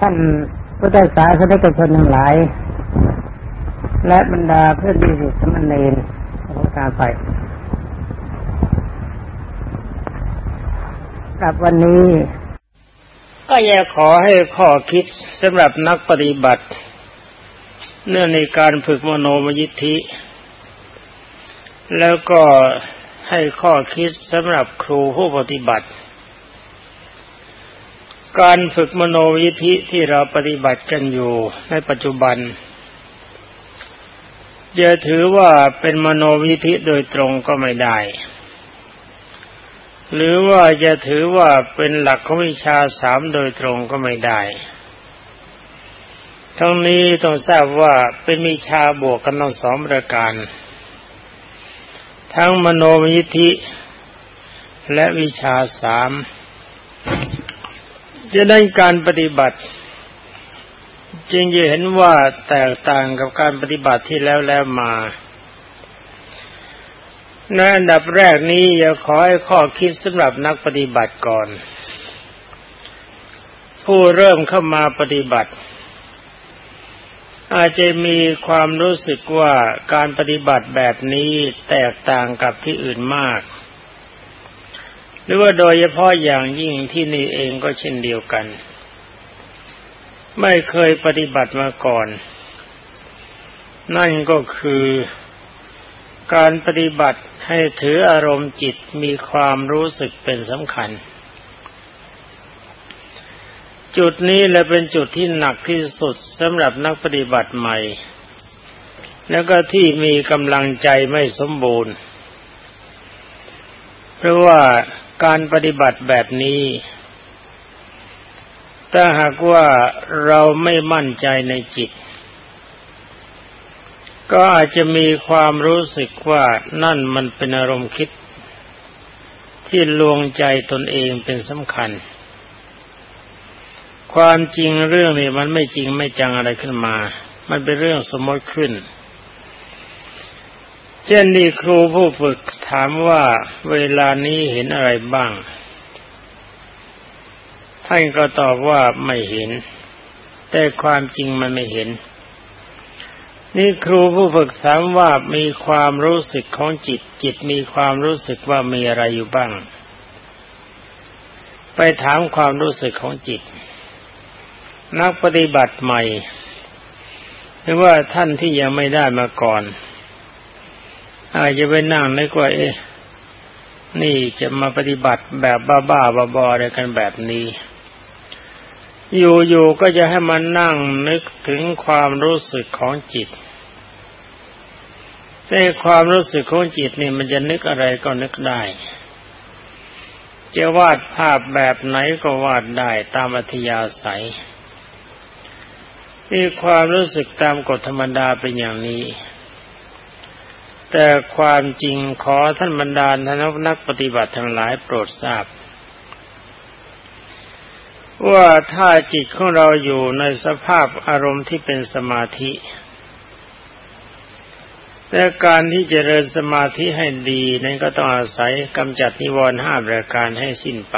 ท่านพุทธศาสนิกชนทั้งหลาย และบรรดาเพื่อนดีสิสมณเณรของการไปกับวันนี้ ก็อยากขอให้ข้อคิดสำหรับนักปฏิบัติ เนื่องในการฝึกมโนมยิทธิ แล้วก็ให้ข้อคิดสำหรับครูผู้ปฏิบัติ การฝึกมโนวิธิที่เราปฏิบัติกันอยู่ในปัจจุบันจะถือว่าเป็นมโนวิธิโดยตรงก็ไม่ได้ หรือว่าจะถือว่าเป็นหลักของวิชาสามโดยตรงก็ไม่ได้ ทั้งนี้ต้องทราบว่าเป็นวิชาบวกกันทั้งสองประการ ทั้งมโนมยิธิและวิชาสาม จะได้การปฏิบัติ จึงจะเห็นว่าแตกต่างกับการปฏิบัติที่แล้วแล้วมาในอันดับแรกนี้อยากขอให้ข้อคิดสำหรับนักปฏิบัติก่อน ผู้เริ่มเข้ามาปฏิบัติ อาจจะมีความรู้สึกว่าการปฏิบัติแบบนี้แตกต่างกับที่อื่นมาก รือว่าโดยเฉพาะอย่างยิ่งที่นี่เองก็เช่นเดียวกัน ไม่เคยปฏิบัติมาก่อน นั่นก็คือการปฏิบัติให้ถืออารมณ์จิตมีความรู้สึกเป็นสำคัญ จุดนี้และเป็นจุดที่หนักที่สุดสำหรับนักปฏิบัติใหม่ แล้วก็ที่มีกำลังใจไม่สมบูรณ์ เพราะว่า การปฏิบัติแบบนี้ ถ้าหากว่าเราไม่มั่นใจในจิต ก็อาจจะมีความรู้สึกว่านั่นมันเป็นอารมณ์คิด ที่ลวงใจตนเองเป็นสำคัญ ความจริงเรื่องนี้มันไม่จริงไม่จังอะไรขึ้นมา มันเป็นเรื่องสมมติขึ้น เช่นนี้ครูผู้ฝึกถามว่าเวลานี้เห็นอะไรบ้าง ท่านก็ตอบว่าไม่เห็น แต่ความจริงมันไม่เห็น นี่ครูผู้ฝึกถามว่ามีความรู้สึกของจิต จิตมีความรู้สึกว่ามีอะไรอยู่บ้าง ไปถามความรู้สึกของจิต นักปฏิบัติใหม่หรือว่าท่านที่ยังไม่ได้มาก่อน อาจจะไปนั่งนึกว่าเอ๊ะนี่จะมาปฏิบัติแบบบ้าๆบอๆอะไรกันแบบนี้ อยู่ๆก็จะให้มันนั่งนึกถึงความรู้สึกของจิตแต่ความรู้สึกของจิตนี่มันจะนึกอะไรก็นึกได้ จะวาดภาพแบบไหนก็วาดได้ตามอัธยาศัยมีความรู้สึกตามกฎธรรมดาเป็นอย่างนี้ แต่ความจริงขอท่านบรรดาท่านนักปฏิบัติทั้งหลายโปรดทราบ ว่าถ้าจิตของเราอยู่ในสภาพอารมณ์ที่เป็นสมาธิแต่การที่จเจริญสมาธิให้ดีนั้นก็ต้องอาศัยกำจัดนิวรณ์ห้าประการให้สิ้นไป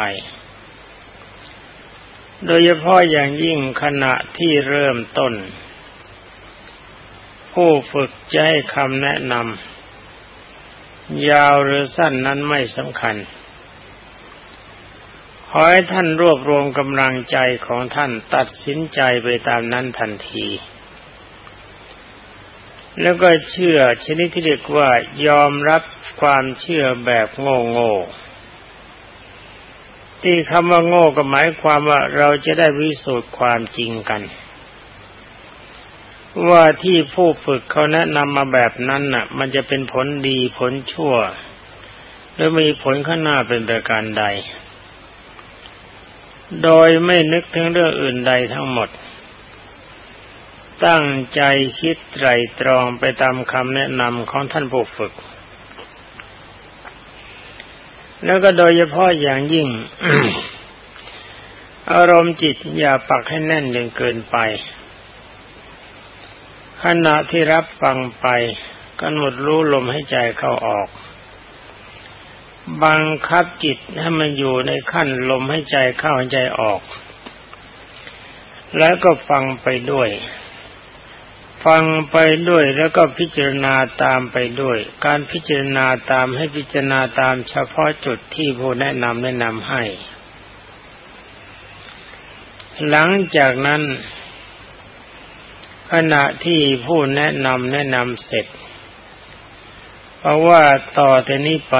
โดยเฉพาะอย่างยิ่งขณะที่เริ่มต้น ผู้ฝึกจะให้คำแนะนำ ยาวหรือสั้นนั้นไม่สำคัญ ขอให้ท่านรวบรวมกำลังใจของท่านตัดสินใจไปตามนั้นทันที แล้วก็เชื่อชนิดที่เรียกว่ายอมรับความเชื่อแบบโง่โง่ที่คำว่าโง่ก็หมายความว่าเราจะได้วิสูจน์ความจริงกัน ว่าที่ผู้ฝึกเขาแนะนำมาแบบนั้นน่ะ มันจะเป็นผลดีผลชั่ว หรือมีผลข้างหน้าเป็นประการใด โดยไม่นึกถึงเรื่องอื่นใดทั้งหมด ตั้งใจคิดไตรตรองไปตามคำแนะนำของท่านผู้ฝึก แล้วก็โดยเฉพาะอย่างยิ่ง อารมณ์จิตอย่าปักให้แน่นจนเกินไป ขณะที่รับฟังไปกำหนดรู้ลมให้ใจเข้าออก บังคับจิตให้มันอยู่ในขั้นลมให้ใจเข้าใใจออก แล้วก็ฟังไปด้วย ฟังไปด้วยแล้วก็พิจารณาตามไปด้วย การพิจารณาตามให้พิจารณาตามเฉพาะจุดที่ผู้แนะนำแนะนำให้ หลังจากนั้น ขณะที่ผู้แนะนำแนะนำเสร็จ เพราะว่าต่อแต่นี้ไป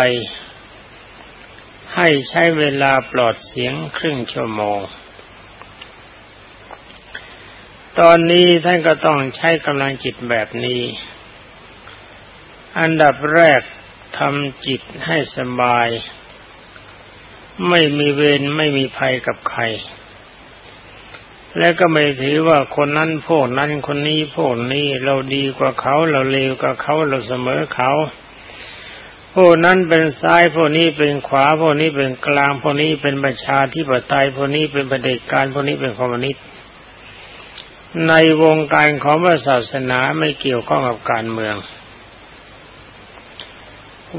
ให้ใช้เวลาปลอดเสียงครึ่งชั่วโมง ตอนนี้ท่านก็ต้องใช้กำลังจิตแบบนี้ อันดับแรกทำจิตให้สบาย ไม่มีเวรไม่มีภัยกับใคร และก็ไม่ถือว่าคนนั้นพวกนั้นคนนี้พวกนี้เราดีกว่าเขาเราเลวกว่าเขาเราเสมอเขาพวกนั้นเป็นซ้ายพวกนี้เป็นขวาพวกนี้เป็นกลางพวกนี้เป็นประชาธิปไตยพวกนี้เป็นประเด็จการพวกนี้เป็นคอมมิวนิสต์ในวงการของพระศาสนาไม่เกี่ยวข้องกับการเมือง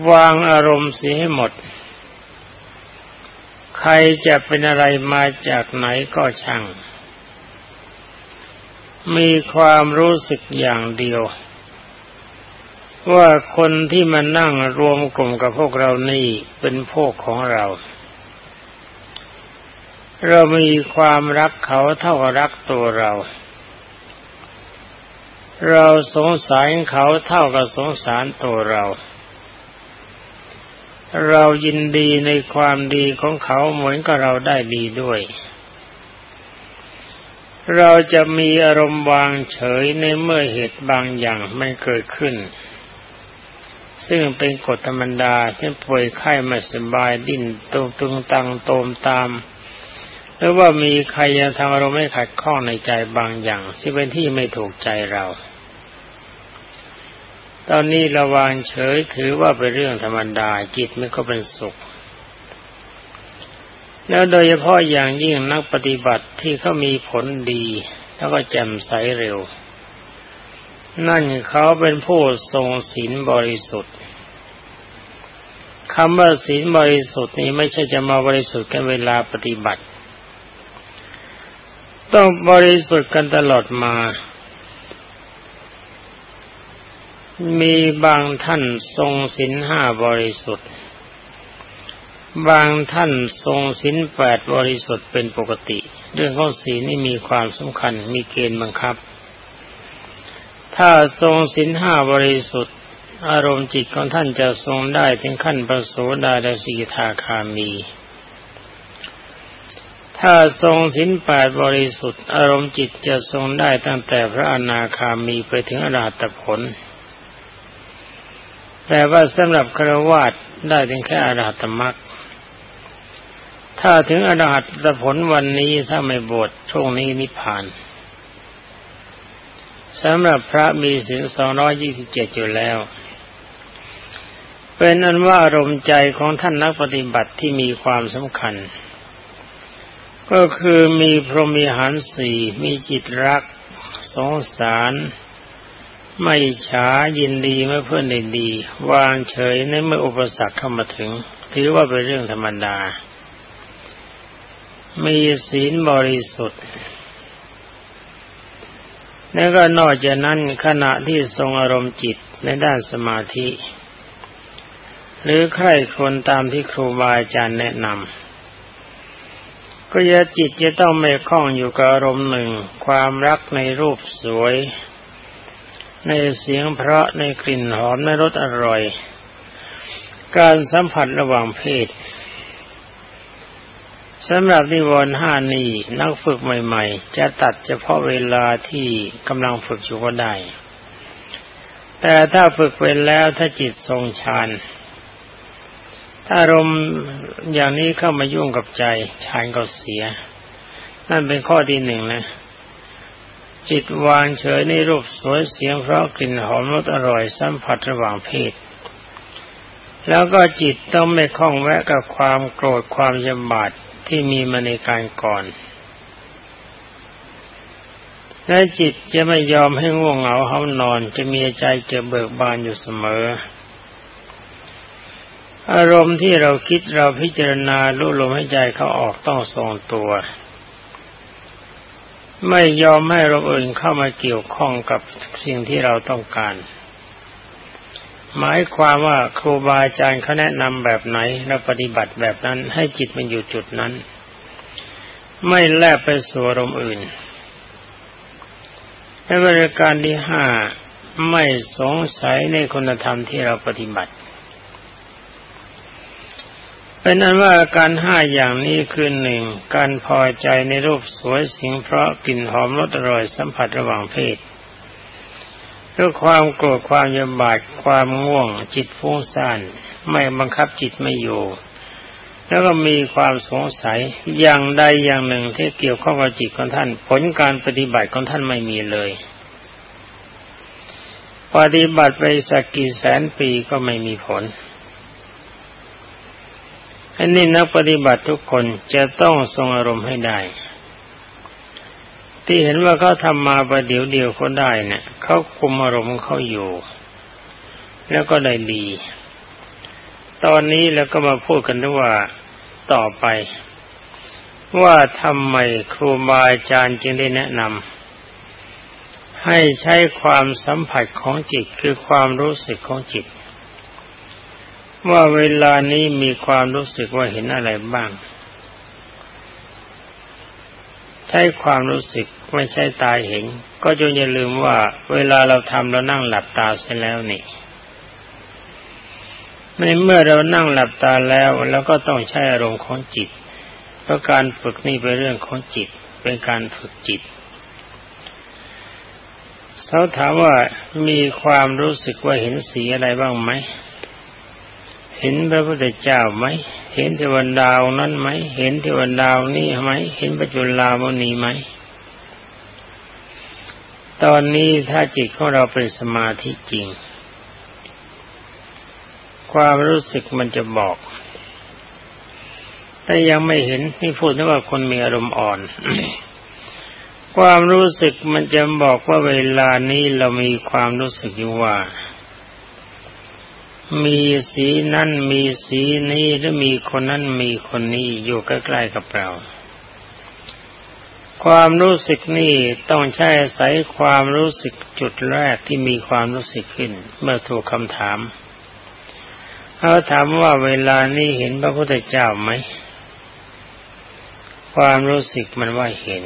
วางอารมณ์เสียให้หมด ใครจะเป็นอะไรมาจากไหนก็ช่าง มีความรู้สึกอย่างเดียว ว่าคนที่มานั่งรวมกลุ่มกับพวกเรานี่เป็นพวกของเรา เรามีความรักเขาเท่ากับรักตัวเรา เราสงสารเขาเท่ากับสงสารตัวเรา เรายินดีในความดีของเขาเหมือนกับเราได้ดีด้วย เราจะมีอารมณ์วางเฉยในเมื่อเหตุบางอย่างไม่เกิดขึ้น ซึ่งเป็นกฎธรรมดาที่ป่วยไข้ไม่สบายดิ้นตุงตุงตังโตมตาม หรือว่ามีใครยังทำอารมณ์ไม่ขัดข้องในใจบางอย่างที่เป็นที่ไม่ถูกใจเรา ตอนนี้ระวางเฉยถือว่าเป็นเรื่องธรรมดาจิตมันก็เป็นสุข แล้วโดยเฉพาะอย่างยิ่งนักปฏิบัติที่เขามีผลดี แล้วก็แจ่มใสเร็ว นั่นเขาเป็นผู้ทรงศีลบริสุทธิ์คำว่าศีลบริสุทธิ์นี้ไม่ใช่จะมาบริสุทธิ์กันเวลาปฏิบัติ ต้องบริสุทธิ์กันตลอดมา มีบางท่านทรงศีลห้าบริสุทธิ์ บางท่านทรงศีลแปดบริสุทธิ์เป็นปกติ เรื่องของศีลนี่มีความสำคัญมีเกณฑ์บังคับ ถ้าทรงศีลห้าบริสุทธิ์ อารมณ์จิตของท่านจะทรงได้ถึงขั้นประโสดาดสีทาคามี ถ้าทรงศีลแปดบริสุทธิ์ อารมณ์จิตจะทรงได้ตั้งแต่พระอนาคามีไปถึงอรหัตผลแต่ว่าสำหรับครวาตได้ถึงแค่อรหัตมรรค ถ้าถึงอรหัตผลวันนี้ถ้าไม่บวชช่วงนี้นิพพานสำหรับพระมีสิงสองร้อยยี่สิบเจ็ดอยู่แล้ว เป็นอันว่าอารมณ์ใจของท่านนักปฏิบัติที่มีความสำคัญ ก็คือมีพรหมีหารสี่มีจิตรัก สงสาร ไม่ฉายินดีเมื่อเพื่อนดี วางเฉยในเมื่ออุปสรรคเข้ามาถึง ถือว่าเป็นเรื่องธรรมดา มีศีลบริสุทธิ์แล้วก็นอกจากนั้นขณะที่ทรงอารมณ์จิตในด้านสมาธิ หรือใครคนตามที่ครูบาอาจารย์แนะนำก็จะจิตจะต้องไม่คล้องอยู่กับอารมณ์หนึ่ง ความรักในรูปสวย ในเสียงเพราะในกลิ่นหอมในรสอร่อย การสัมผัสระหว่างเพศ สำหรับนิวรณ์ห้านี้นักฝึกใหม่ ๆ จะตัดเฉพาะเวลาที่กำลังฝึกอยู่ก็ได้ แต่ถ้าฝึกไปแล้วถ้าจิตทรงฌานถ้าอารมณ์อย่างนี้เข้ามายุ่งกับใจฌานก็เสีย นั่นเป็นข้อที่หนึ่งนะ จิตวางเฉยในรูปสวยเสียงเพราะกลิ่นหอมรสอร่อยสัมผัสระหว่างเพศแล้วก็จิตต้องไม่คล้องแวะกับความโกรธความยำบาด ที่มีมาในการก่อนและจิตจะไม่ยอมให้ง่วงเหงาเฮานอน จะมีใจเจะเบิกบานอยู่เสมอ อารมณ์ที่เราคิดเราพิจารณารู้ลมให้ใจเขาออกต้องทรงตัว ไม่ยอมให้ราอื่นเข้ามาเกี่ยวข้องกับสิ่งที่เราต้องการ หมายความว่าครูบาอาจารย์เขาแนะนำแบบไหนเราปฏิบัติแบบนั้นให้จิตมันอยู่จุดนั้น ไม่แลบไปสู่อารมณ์อื่นในบริการที่ห้าไม่สงสัยในคุณธรรมที่เราปฏิบัติ เป็นนั้นว่าการห้าอย่างนี้คือหนึ่งการพอใจในรูปสวยสิ่งเพราะกลิ่นหอมรสอร่อยสัมผัสระหว่างเพศ ด้วยความโกรธความยำบาดความง่วง จิตฟุ้งซ่านไม่บังคับจิตไม่อยู่ แล้วก็มีความสงสัยอย่างใดอย่างหนึ่งที่เกี่ยวข้องกับจิตของท่าน ผลการปฏิบัติของท่านไม่มีเลย ปฏิบัติไปสักกี่แสนปีก็ไม่มีผลอันนี้นักปฏิบัติทุกคนจะต้องทรงอารมณ์ให้ได้ ที่เห็นว่าเขาทำมาประเดี๋ยวเดียวเขาได้เนี่ยเขาคุมอารมณ์เขาอยู่ แล้วก็ได้ดี ตอนนี้แล้วก็มาพูดกันด้วยว่าต่อไป ว่าทำไมครูบาอาจารย์จึงได้แนะนำให้ใช้ความสัมผัสของจิตคือความรู้สึกของจิต ว่าเวลานี้มีความรู้สึกว่าเห็นอะไรบ้าง ใช้ความรู้สึกไม่ใช่ตาเห็น ก็จงอย่าลืมว่า เวลาเราทำเรานั่งหลับตาเสร็จแล้วนี่ในเมื่อเรานั่งหลับตาแล้วแล้วก็ต้องใช้อารมณ์ของจิต เพราะการฝึกนี่เป็นเรื่องของจิต เป็นการฝึกจิตเขาถามว่ามีความรู้สึกว่าเห็นสีอะไรบ้างไหม เห็นพระพุทธเจ้าไหม เห็นเทวดาวนั้นไหม เห็นเทวดาวนี่ไหม เห็นปัจจุลามนีไหม ตอนนี้ถ้าจิตของเราเป็นสมาธิจริง ความรู้สึกมันจะบอก แต่ยังไม่เห็นนี่พูดนะว่าคนมีอารมณ์อ่อน ความรู้สึกมันจะบอกว่าเวลานี้เรามีความรู้สึกอยู่ว่า มีสีนั่นมีสีนี้หรือมีคนนั้นมีคนนี้อยู่ใกล้ๆกับเรา ความรู้สึกนี่ต้องใช้อาศัยความรู้สึกจุดแรกที่มีความรู้สึกขึ้น เมื่อถูกคำถามเขาถามว่าเวลานี้เห็นพระพุทธเจ้าไหม ความรู้สึกมันว่าเห็น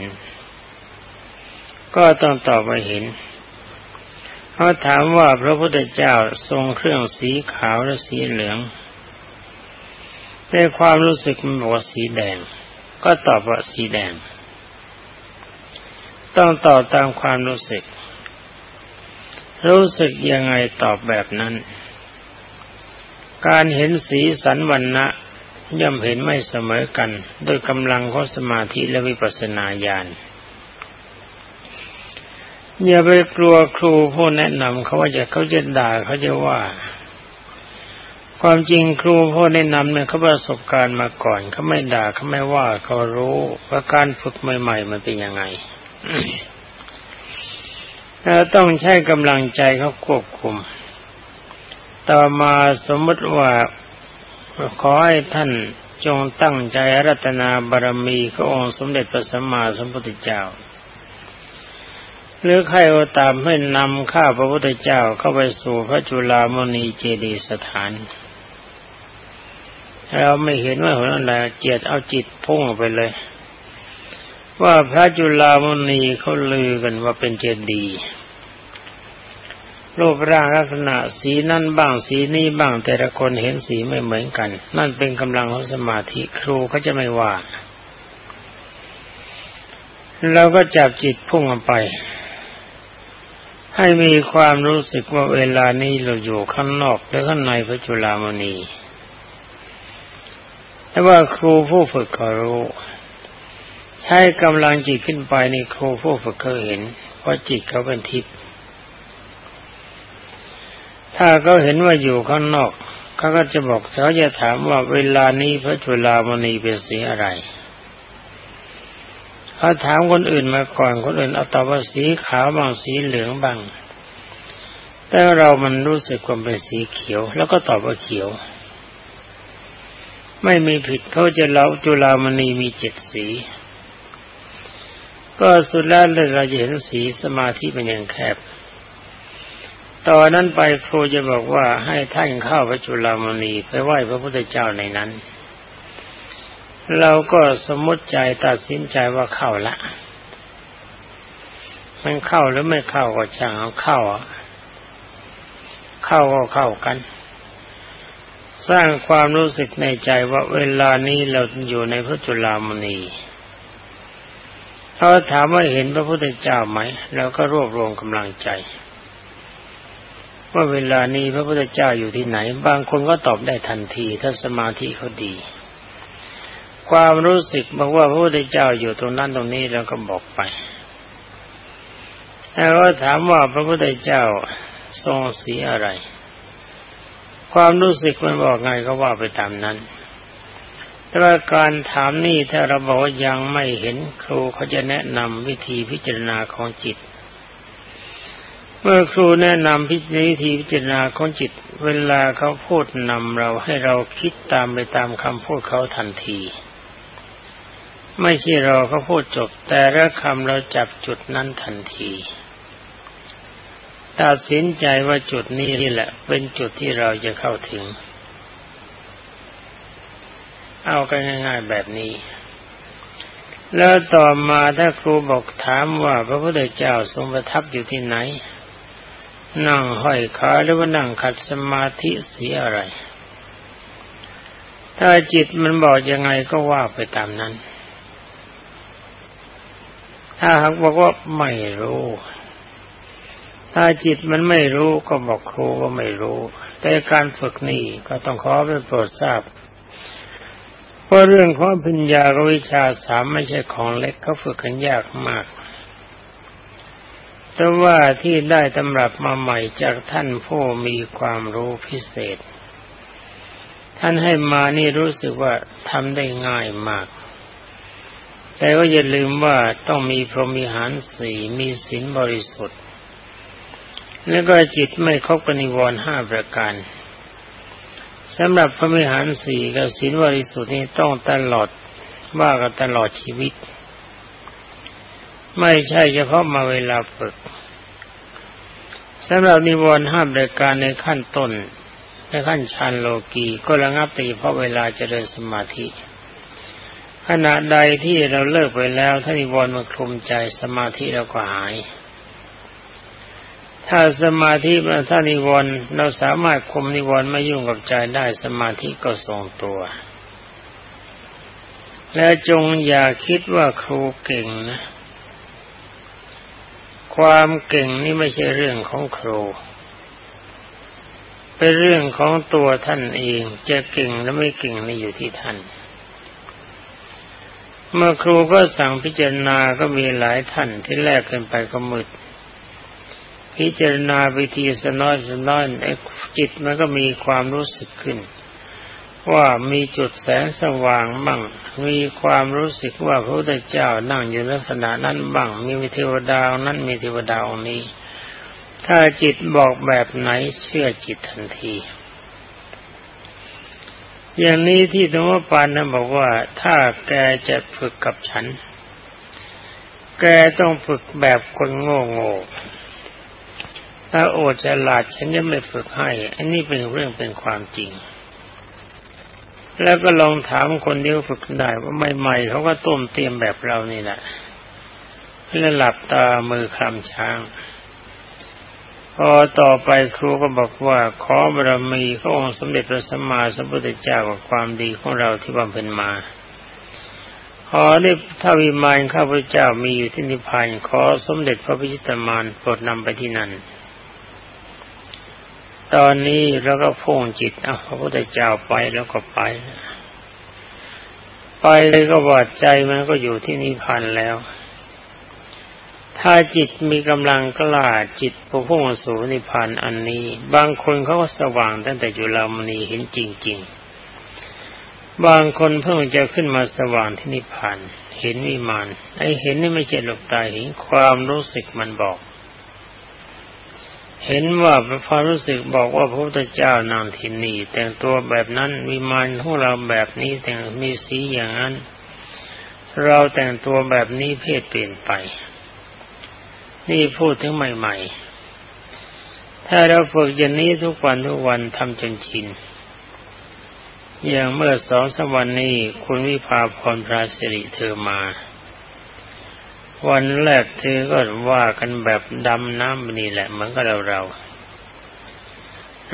ก็ต้องตอบว่าเห็น เขาถามว่าพระพุทธเจ้าทรงเครื่องสีขาวและสีเหลืองในความรู้สึกมันบอกว่าสีแดง ก็ตอบว่าสีแดง ต้องตอบตามความรู้สึก รู้สึกยังไงตอบแบบนั้น การเห็นสีสันวันนะย่อมเห็นไม่เสมอกันโดยกำลังของสมาธิและวิปัสสนาญาณ อย่าไปกลัวครูผู้แนะนำเขาว่าจะเขาจะด่าเขาจะว่า ความจริงครูผู้แนะนำเนี่ยเขาประสบการณ์มาก่อนเขาไม่ด่าเขาไม่ว่าเขารู้ว่าการฝึกใหม่ ๆ มันเป็นยังไงแล้วต้องใช้กำลังใจเขาควบคุม ต่อมาสมมติว่าขอให้ท่านจงตั้งใจรัตนาบารมีพระองค์สมเด็จพระสัมมาสัมพุทธเจ้า หรือใครก็ตามให้นำข้าพระพุทธเจ้าเข้าไปสู่พระจุลามณีเจดีสถาน เราไม่เห็นว่าหัวนั่นแหละเกียรติเอาจิตพุ่งไปเลย ว่าพระจุลามณีเขาลือกันว่าเป็นเจดีย์รูปร่างลักษณะสีนั่นบ้างสีนี้บ้างแต่ละคนเห็นสีไม่เหมือนกัน นั่นเป็นกำลังของสมาธิครูเขาจะไม่ว่าเราก็จับจิตพุ่งไป ให้มีความรู้สึกว่าเวลานี้เราอยู่ข้างนอกหรือข้างในพระจุลามณีแต่ว่าครูผู้ฝึกเขารู้ ใช้กำลังจิตขึ้นไปในครูผู้ฝึกเขาเห็นว่าจิตเขาเป็นทิพย์ถ้าเขาเห็นว่าอยู่ข้างนอกเขาก็จะบอกเขาจะถามว่าเวลานี้พระจุลามณีเป็นสีอะไร เขาถามคนอื่นมาก่อนคนอื่นเอาตอบว่าสีขาวบางสีเหลืองบางแต่เรามันรู้สึกคว่าเป็นสีเขียว แล้วก็ตอบว่าเขียว ไม่มีผิดเขาจะเล่าจุลามณีมีเจ็ดสี ก็สุดแล้วเราจะเห็นสีสมาธิเป็นอย่างแคบตอนนั้นไปครูจะบอกว่าให้ท่านเข้าพระจุลามณีไปไหว้พระพุทธเจ้าในนั้น เราก็สมมติใจตัดสินใจว่าเข้าละ มันเข้าหรือไม่เข้าก็ช่างเอาเข้าเข้าก็เข้ากัน สร้างความรู้สึกในใจว่าเวลานี้เราอยู่ในพระจุลามณีเขาถามว่าเห็นพระพุทธเจ้าไหมเราก็รวบรวมกำลังใจว่าเวลานี้พระพุทธเจ้าอยู่ที่ไหน บางคนก็ตอบได้ทันทีถ้าสมาธิเขาดี ความรู้สึกบอกว่าพระพุทธเจ้าอยู่ตรงนั้นตรงนี้เราก็บอกไปแล้วก็ถามว่าพระพุทธเจ้าทรงสีอะไร ความรู้สึกมันบอกไงก็ว่าไปตามนั้น แต่ว่าการถามนี่ถ้าเราบอกว่ายังไม่เห็นครูเขาจะแนะนำวิธีพิจารณาของจิต เมื่อครูแนะนำพิจารทีพิจารณาของจิต เวลาเขาพูดนำเราให้เราคิดตามไปตามคำพูดเขาทันที ไม่ใช่รอเขาพูดจบ แต่ละคำเราจับจุดนั้นทันทีตัดสินใจว่าจุดนี้นี่แหละ เป็นจุดที่เราจะเข้าถึง เอากันง่าย ๆแบบนี้ แล้วต่อมาถ้าครูบอกถามว่า พระพุทธเจ้าทรงประทับอยู่ที่ไหน นั่งห้อยขาหรือว่านั่งขัดสมาธิเสียอะไร ถ้าจิตมันบอกยังไงก็ว่าไปตามนั้น ถ้าหากบอกว่าไม่รู้ ถ้าจิตมันไม่รู้ก็บอกครูว่าไม่รู้ แต่การฝึกนี่ก็ต้องขอไปโปรดทราบเพราะเรื่องของปัญญาวิชาสามไม่ใช่ของเล็กเขาฝึกกันยากมาก แต่ว่าที่ได้ตำรับมาใหม่จากท่านผู้มีความรู้พิเศษ ท่านให้มานี่รู้สึกว่าทำได้ง่ายมาก แต่ก็อย่าลืมว่าต้องมีพรหมิหารสี่มีศีลบริสุทธิ์ แล้วก็จิตไม่ครบกนิวรณ์ห้าประการสำหรับพระมิหารสี่กับศีลบริสุทธิ์นี่ต้องตลอดว่ากันตลอดชีวิต ไม่ใช่เฉพาะมาเวลาฝึกสำหรับนิวรณ์ห้ามรายการในขั้นต้นในขั้นฌานโลกีก็ระงับตีเพราะเวลาเจริญสมาธิ ขณะใดที่เราเลิกไปแล้วถ้านิวรณ์มาคลุมใจสมาธิเราก็หาย ถ้าสมาธิมาถ้านิวรณ์เราสามารถคุมนิวรณ์ไม่ยุ่งกับใจได้สมาธิก็ทรงตัว และจงอย่าคิดว่าครูเก่งนะ ความเก่งนี่ไม่ใช่เรื่องของครูเป็นเรื่องของตัวท่านเอง จะเก่งหรือไม่เก่งนี่อยู่ที่ท่าน เมื่อครูก็สั่งพิจารณาก็มีหลายท่านที่แรกขึ้นไปก็มืด พิจารณาวิธีสน้อยสน้อยไอ้จิตมันก็มีความรู้สึกขึ้น ว่ามีจุดแสงสว่างบ้างมีความรู้สึกว่าพระพุทธเจ้านั่งอยู่ลักษณะนั้นบ้างมีเทวดานั้นมีเทวดาองนี้ ถ้าจิตบอกแบบไหนเชื่อจิตทันที อย่างนี้ที่ธรรมปานนะบอกว่าถ้าแกจะฝึกกับฉัน แกต้องฝึกแบบคนโง่โง่ถ้าโอดจะหลาดฉันจะไม่ฝึกให้ อันนี้เป็นเรื่องเป็นความจริง แล้วก็ลองถามคนที่ฝึกได้ว่าใหม่ๆเขาก็ต้มเตรียมแบบเรานี่แหละแล้วหลับตามือคลำช้าง พอต่อไปครูก็บอกว่าขอบารมีขององค์สมเด็จพระสัมมาสัมพุทธเจ้ากับความดีของเราที่บำเพ็ญมา ขอได้ถ้าวิมานข้าพเจ้ามีอยู่ที่นิพพานขอสมเด็จพระพิชิตมารโปรดนำไปที่นั่น ตอนนี้เราก็พุ่งจิตเอาพระพุทธเจ้าไปแล้วก็ไป ไปเลยก็วาดใจมันก็อยู่ที่นิพพานแล้ว ถ้าจิตมีกำลังกล้าจิตพุ่งสู่นิพพานอันนี้ บางคนเขาก็สว่างตั้งแต่อยู่ลามณีเห็นจริง ๆ บางคนเพิ่งจะขึ้นมาสว่างที่นิพพานเห็นวิมานไอเห็นนี่ไม่ใช่หลบตาเห็นความรู้สึกมันบอกเห็นว่าความรู้สึกบอกว่าพระพุทธเจ้านางทินีแต่งตัวแบบนั้นมีมานของเราแบบนี้แต่งมีสีอย่างนั้น เราแต่งตัวแบบนี้เพศเปลี่ยนไป นี่พูดถึงใหม่ ๆ ถ้าเราฝึกอย่างนี้ทุกวันทุกวันทำจนชิน อย่างเมื่อสองสวันนี้คุณวิภาพรพระสิริเธอมา วันแรกเธอก็ว่ากันแบบดำน้ำนี่แหละเหมือนกับเราเรา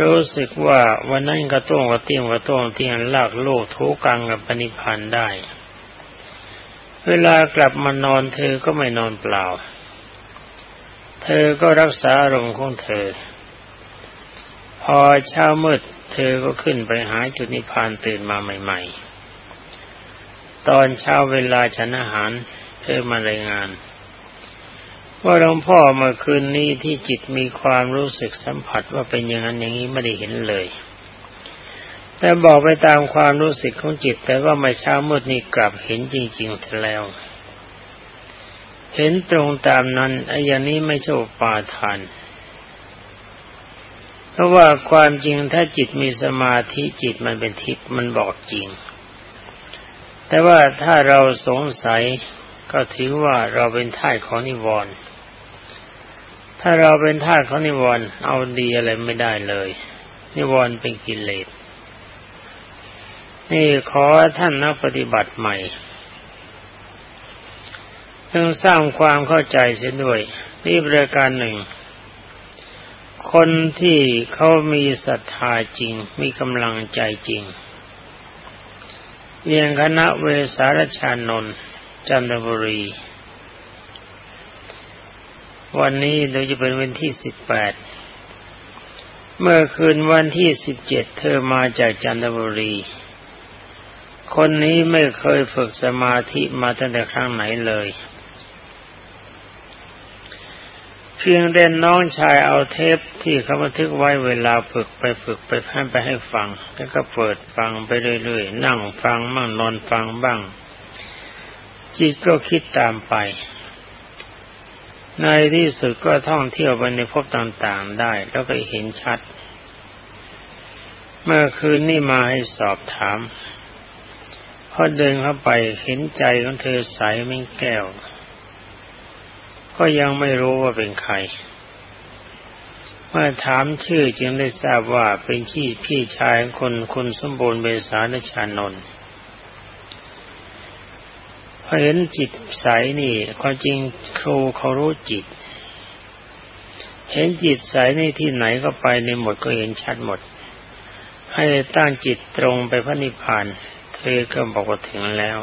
รู้สึกว่าวันนั้นกระต้งกระเตี้ยงกระต้งเตียงลากโลกทุกังกับปณิพันธ์ได้ เวลากลับมานอนเธอก็ไม่นอนเปล่า เธอก็รักษาอารมณ์ของเธอ พอเช้ามืดเธอก็ขึ้นไปหาจุดนิพพานตื่นมาใหม่ ๆ ตอนเช้าเวลาฉันอาหาร เธอมารายงาน ว่าหลวงพ่อเมื่อคืนนี้ที่จิตมีความรู้สึกสัมผัสว่าเป็นอย่างนั้นอย่างนี้ไม่ได้เห็นเลย แต่บอกไปตามความรู้สึกของจิต แต่ว่าไม่เช้ามืดนี้กลับเห็นจริงๆแล้ว เห็นตรงตามนั้นไอ้อย่างนี้ไม่ใช่ปาทาน เพราะว่าความจริงถ้าจิตมีสมาธิจิตมันเป็นทิพย์มันบอกจริง แต่ว่าถ้าเราสงสัยก็ถือว่าเราเป็นท่ายของนิวรณ์ถ้าเราเป็นท่าสของนิวรณ์เอาดีอะไรไม่ได้เลย นิวรณ์เป็นกิเลสนี่ขอท่านนักปฏิบัติใหม่ เพิ่งสร้างความเข้าใจเสียด้วย นี่บริการหนึ่ง คนที่เขามีศรัทธาจริง มีกำลังใจจริงเรียงคณะเวสารชานนท์จันทบุรี วันนี้โดยจะเป็นวันที่สิบแปดเมื่อคืนวันที่สิบเจ็ดเธอมาจากจันทบุรี คนนี้ไม่เคยฝึกสมาธิมาตั้งแต่ครั้งไหนเลย เพียงเด่นน้องชายเอาเทปที่เขาบันทึกไว้เวลาฝึกไปฝึกไปพันไปให้ฟัง แล้วก็เปิดฟังไปเรื่อยๆ นั่งฟังมั่งนอนฟังบ้าง จิตก็คิดตามไป ในที่สุดก็ท่องเที่ยวไปในภพต่างๆได้ แล้วก็เห็นชัด เมื่อคืนนี่มาให้สอบถามพอเดินเข้าไปเห็นใจของเธอใสไม่แก้ว ก็ยังไม่รู้ว่าเป็นใคร เมื่อถามชื่อจึงได้ทราบว่าเป็นที่พี่ชายคนคุณสมบูรณ์เบสานชานนท์พอเห็นจิตใสนี่ความจริงครูเขารู้จิต เห็นจิตใสนี่ที่ไหนก็ไปในหมดก็เห็นชัดหมด ให้ตั้งจิตตรงไปพระนิพพานเธอก็บอกว่าถึงแล้ว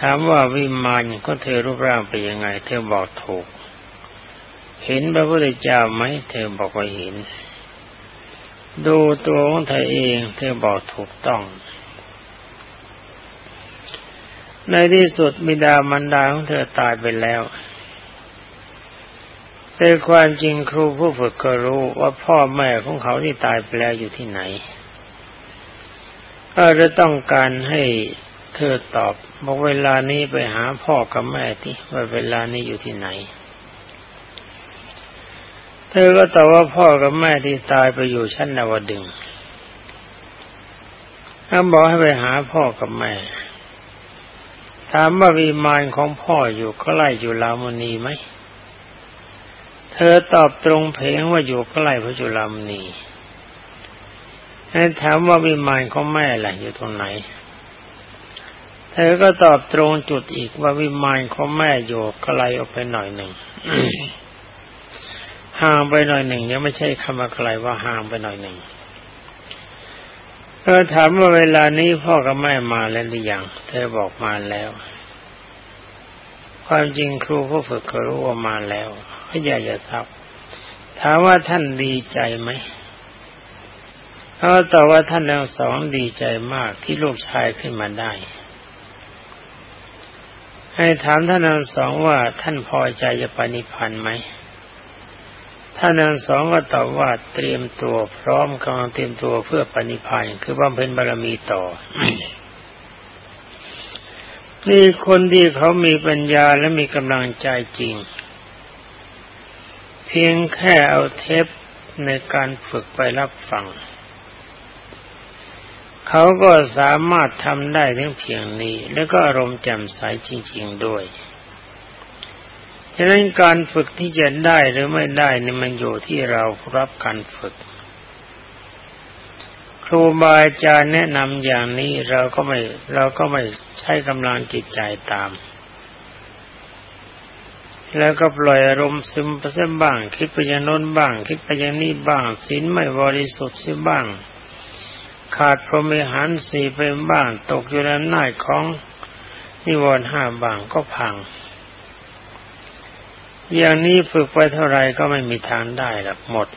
ถามว่าวิมานก็เธอรูปร่างเป็นยังไง เธอบอกถูก เห็นพระพุทธเจ้าไหมเธอบอกว่าเห็น ดูตัวของเธอเอง เธอบอกถูกต้อง ในที่สุดบิดามารดาของเธอตายไปแล้วแต่ความจริงครูผู้ฝึกก็รู้ว่าพ่อแม่ของเขาที่ตายไปแล้วอยู่ที่ไหน ก็จะต้องการให้เธอตอบ บอกเวลานี้ไปหาพ่อกับแม่ที่ว่าเวลานี้อยู่ที่ไหน เธอก็ตอบว่าพ่อกับแม่ที่ตายไปอยู่ชั้นนวดึงถ้าบอกให้ไปหาพ่อกับแม่ ถามว่าวิมานของพ่ออยู่ใกล้อยู่ลามณีไหม เธอตอบตรงเพลงว่าอยู่ใกล้พระจุลามณีให้ถามว่าวิมานของแม่ล่ะอยู่ตรงไหน เธอก็ตอบตรงจุดอีกว่าวิมานของแม่อยู่ไกลออกไปหน่อยหนึ่งห่างไปหน่อยหนึ่งยังไม่ใช่คำว่าไกลว่าห่างไปหน่อยหนึ่งเธอถามว่าเวลานี้พ่อกับแม่มาแล้วหรือยังเธอบอกมาแล้ว ความจริงครูผู้ฝึกก็รู้ว่ามาแล้วก็อยากจะทับถามว่าท่านดีใจไหมเขาตอบว่าท่านทั้งสองดีใจมากที่ลูกชายขึ้นมาได้ ให้ถามท่านทั้งสองว่าท่านพอใจจะปณิพันธ์ไหมท่านทั้งสองก็ตอบว่าเตรียมตัวพร้อมกำลังเตรียมตัวเพื่อปณิพันธ์คือบำเพ็ญบารมีต่อนี่คนที่เขามีปัญญาและมีกำลังใจจริง เพียงแค่เอาเทปในการฝึกไปรับฟัง เขาก็สามารถทำได้ทั้งเพียงนี้ แล้วก็อารมณ์แจ่มใสจริง ๆด้วยฉะนั้นการฝึกที่จะได้หรือไม่ได้นี่มันอยู่ที่เรารับการฝึก ครูบาอาจารย์แนะนำอย่างนี้เราก็ไม่เราก็ไม่ใช้กำลังจิตใจตาม แล้วก็ปล่อยอารมณ์ซึมไปซะบ้าง คิดไปอย่างโน้นบ้าง คิดไปอย่างนี้บ้างศีลไม่บริสุทธิ์ซิบ้าง ขาดพรหมิหารสี่ไปบ้าง ตกอยู่ในหน้าของนิวรณ์ห้าบางก็พัง อย่างนี้ฝึกไปเท่าไรก็ไม่มีทางได้หรอกหมด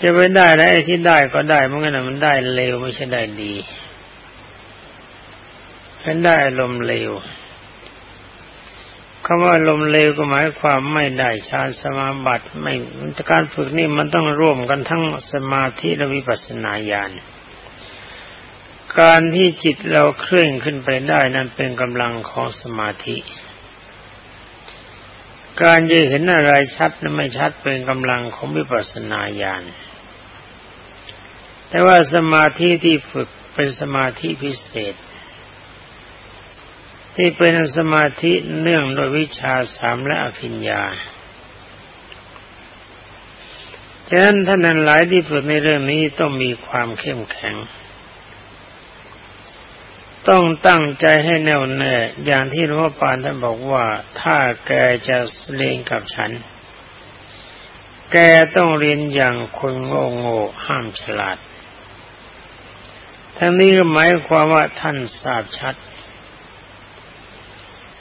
จะไปได้แล้วไอ้ที่ได้ก็ได้เมื่อกี้มันได้เร็วไม่ใช่ได้ดีเป็นได้ลมเร็ว คำว่าลมเลวก็หมายความไม่ได้ฌานสมาบัติไม่การฝึกนี่มันต้องร่วมกันทั้งสมาธิและวิปัสสนาญาณการที่จิตเราเคลื่อนขึ้นไปได้นั้นเป็นกำลังของสมาธิ การจะเห็นอะไรชัดและไม่ชัดเป็นกำลังของวิปัสสนาญาณแต่ว่าสมาธิที่ฝึกเป็นสมาธิพิเศษ ที่เป็นสมาธิเนื่องโดยวิชาสามและอภิญญาฉะนั้นท่านนั้นหลายที่ฝึกในเรื่องนี้ต้องมีความเข้มแข็ง ต้องตั้งใจให้แน่วแน่ อย่างที่หลวงพ่อปานท่านบอกว่า ถ้าแกจะเรียนกับฉัน แกต้องเรียนอย่างคนโง่โง่ห้ามฉลาด ทั้งนี้ก็หมายความว่าท่านทราบชัด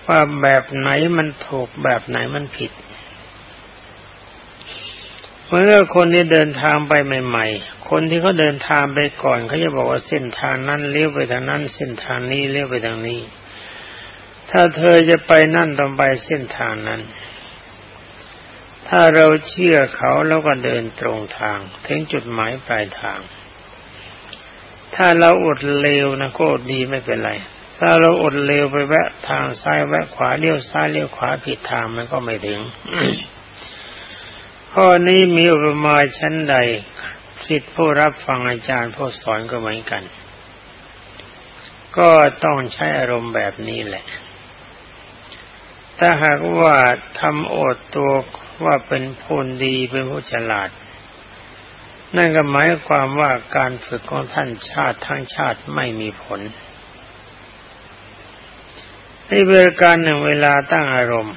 ว่าแบบไหนมันถูกแบบไหนมันผิด เมื่อคนที่เดินทางไปใหม่ ๆ คนที่เขาเดินทางไปก่อนเขาจะบอกว่าเส้นทางนั้นเลี้ยวไปทางนั้น เส้นทางนี้เลี้ยวไปทางนี้ ถ้าเธอจะไปนั่นต้องไปเส้นทางนั้น ถ้าเราเชื่อเขาแล้วก็เดินตรงทาง ถึงจุดหมายปลายทางถ้าเราอดเลวนะก็ดีไม่เป็นไร ถ้าเราอดเร็วไปแวะทางซ้ายแวะขวาเลี้ยวซ้ายเลี้ยวขวาผิดทางมันก็ไม่ถึง ข้อนี้มีอุปมาชั้นใดสิทธิผู้รับฟังอาจารย์ผู้สอนก็เหมือนกัน ก็ต้องใช้อารมณ์แบบนี้แหละ ถ้าหากว่าทำโอดตัวว่าเป็นผู้ดีเป็นผู้ฉลาด นั่นก็หมายความว่าการฝึกของท่านชาติทั้งชาติไม่มีผล ในเวลาการหนึ่งเวลาตั้งอารมณ์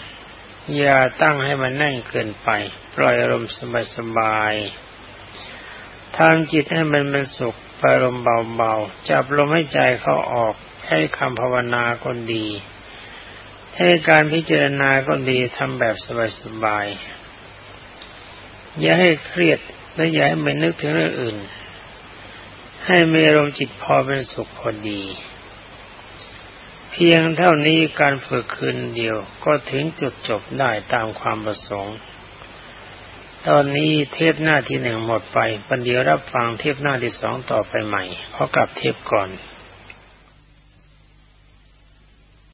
อย่าตั้งให้มันแน่นเกินไป ปล่อยอารมณ์สบายๆทำจิตให้มันเป็นสุขอารมณ์เบาๆ จับลมให้ใจเขาออก ให้คำภาวนาก็ดีให้การพิจารณาก็ดีทำแบบสบายๆ อย่าให้เครียดและอย่าให้มันนึกถึงเรื่องอื่น ให้มีอารมณ์จิตพอเป็นสุขพอดี พียงเท่านี้การฝึกคืนเดียวก็ถึงจุดจบได้ตามความประสงค์ ตอนนี้เทปหน้าที่หนึ่งหมดไปปันเดียวรับฟังเทปหน้าที่สองต่อไปใหม่เพราะกลับเทปก่อน